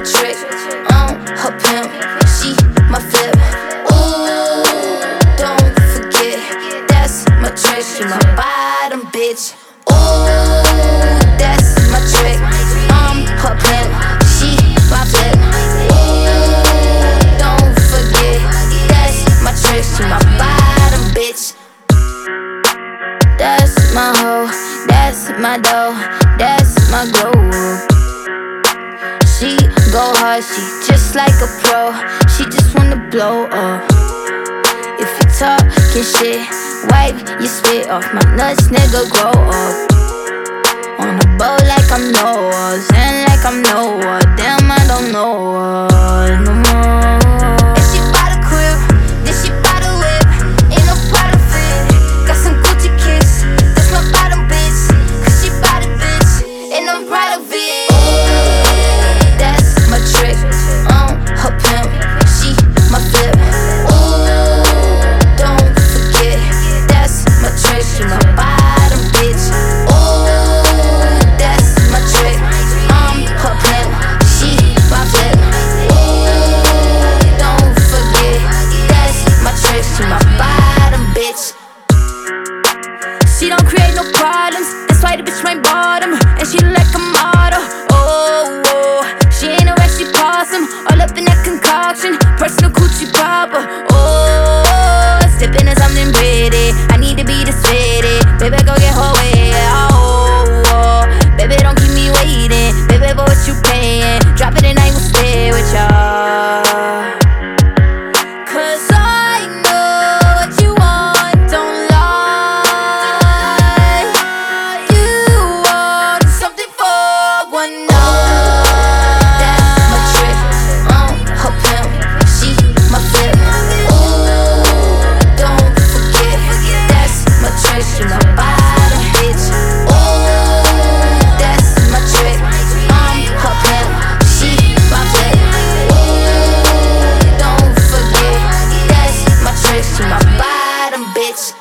a trick on her pimp. She my flip. Ooh, don't forget that's my trick. She my bottom bitch. Ooh, that's my trick. I'm her pimp. She my flip. Ooh, don't forget that's my trick. She my bottom bitch. That's my hoe. That's my dough. That's my groove. She go hard, she just like a pro. She just wanna blow up. If you talking shit, wipe your spit off my nuts, nigga. Grow up. On a boat like I'm Noah's, and like I'm Noah's. concoction, personal coochie popper. Oh. bitch.